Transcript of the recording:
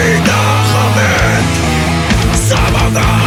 Vida, Samantha